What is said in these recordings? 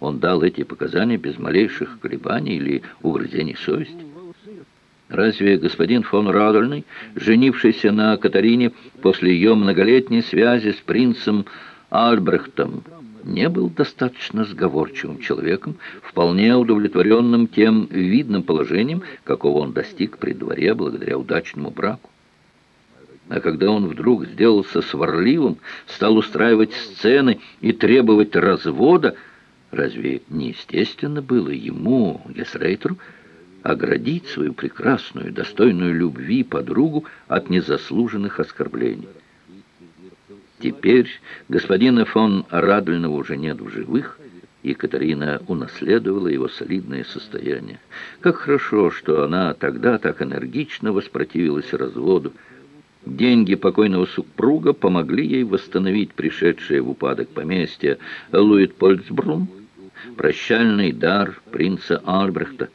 он дал эти показания без малейших колебаний или угрызений совести? Разве господин фон Радольный, женившийся на Катарине после ее многолетней связи с принцем Альбрехтом, не был достаточно сговорчивым человеком, вполне удовлетворенным тем видным положением, какого он достиг при дворе благодаря удачному браку? А когда он вдруг сделался сварливым, стал устраивать сцены и требовать развода, разве не естественно было ему, Гесрейтеру, оградить свою прекрасную, достойную любви подругу от незаслуженных оскорблений. Теперь господина фон Радольного уже нет в живых, и Катарина унаследовала его солидное состояние. Как хорошо, что она тогда так энергично воспротивилась разводу. Деньги покойного супруга помогли ей восстановить пришедшее в упадок поместье Луитпольцбрун, прощальный дар принца Альбрехта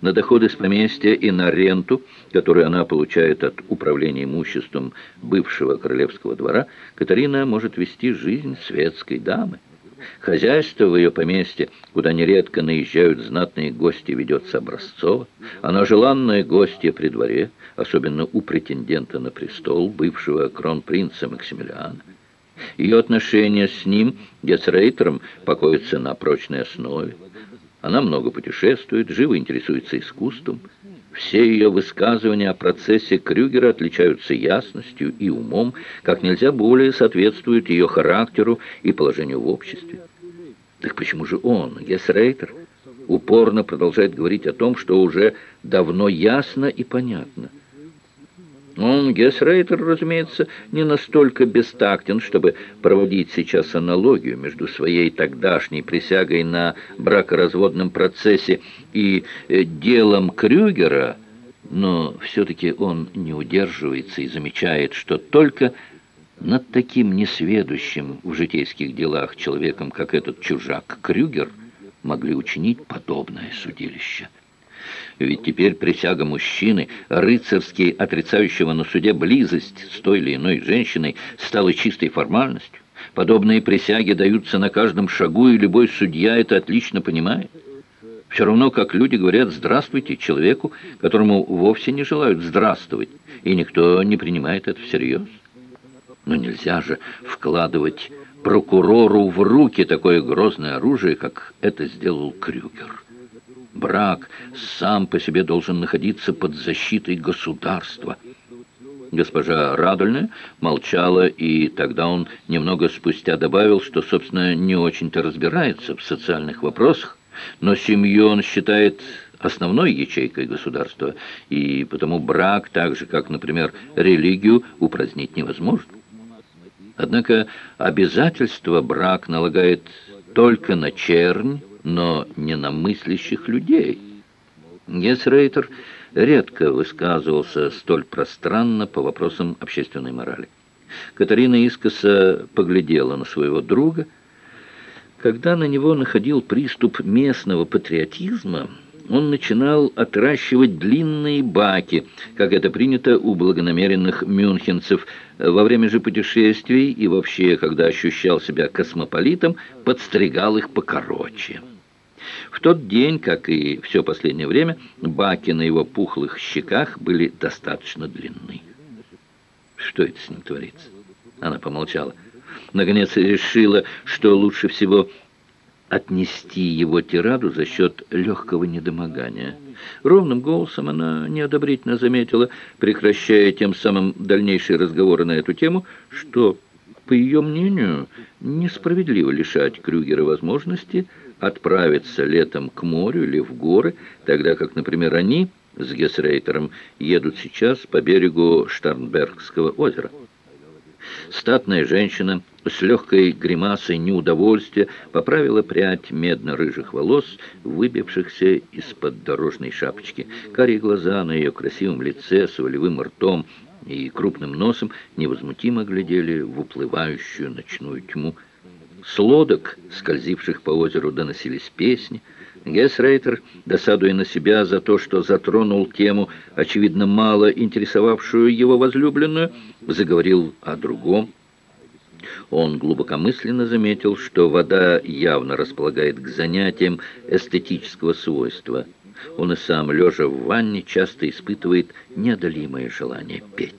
на доходы с поместья и на ренту, которую она получает от управления имуществом бывшего королевского двора, Катарина может вести жизнь светской дамы. Хозяйство в ее поместье, куда нередко наезжают знатные гости, ведется образцово. Она желанная гостья при дворе, особенно у претендента на престол, бывшего кронпринца Максимилиана. Ее отношения с ним, Гесрейтером, покоятся на прочной основе. Она много путешествует, живо интересуется искусством. Все ее высказывания о процессе Крюгера отличаются ясностью и умом, как нельзя более соответствуют ее характеру и положению в обществе. Так почему же он, Гесрейтер, упорно продолжает говорить о том, что уже давно ясно и понятно? Он, Гесрейтер, разумеется, не настолько бестактен, чтобы проводить сейчас аналогию между своей тогдашней присягой на бракоразводном процессе и э, делом Крюгера, но все-таки он не удерживается и замечает, что только над таким несведущим в житейских делах человеком, как этот чужак Крюгер, могли учинить подобное судилище. Ведь теперь присяга мужчины, рыцарски отрицающего на суде близость с той или иной женщиной, стала чистой формальностью. Подобные присяги даются на каждом шагу, и любой судья это отлично понимает. Все равно, как люди говорят «здравствуйте» человеку, которому вовсе не желают здравствовать, и никто не принимает это всерьез. Но нельзя же вкладывать прокурору в руки такое грозное оружие, как это сделал Крюгер. Брак сам по себе должен находиться под защитой государства. Госпожа Радольная молчала, и тогда он немного спустя добавил, что, собственно, не очень-то разбирается в социальных вопросах, но семью он считает основной ячейкой государства, и потому брак, так же, как, например, религию, упразднить невозможно. Однако обязательство брак налагает только на чернь, но не на мыслящих людей. Гесрейтер редко высказывался столь пространно по вопросам общественной морали. Катарина искоса поглядела на своего друга. Когда на него находил приступ местного патриотизма, он начинал отращивать длинные баки, как это принято у благонамеренных мюнхенцев. Во время же путешествий и вообще, когда ощущал себя космополитом, подстригал их покороче. В тот день, как и все последнее время, баки на его пухлых щеках были достаточно длинны. Что это с ним творится? Она помолчала. Наконец решила, что лучше всего отнести его тираду за счет легкого недомогания. Ровным голосом она неодобрительно заметила, прекращая тем самым дальнейшие разговоры на эту тему, что, по ее мнению, несправедливо лишать Крюгера возможности отправиться летом к морю или в горы, тогда как, например, они с Гесрейтером едут сейчас по берегу Штарнбергского озера. Статная женщина с легкой гримасой неудовольствия поправила прядь медно-рыжих волос, выбившихся из-под дорожной шапочки. Карие глаза на ее красивом лице с волевым ртом и крупным носом невозмутимо глядели в уплывающую ночную тьму. С лодок, скользивших по озеру, доносились песни. Гесрейтер, досадуя на себя за то, что затронул тему, очевидно, мало интересовавшую его возлюбленную, заговорил о другом. Он глубокомысленно заметил, что вода явно располагает к занятиям эстетического свойства. Он и сам, лежа в ванне, часто испытывает неодолимое желание петь.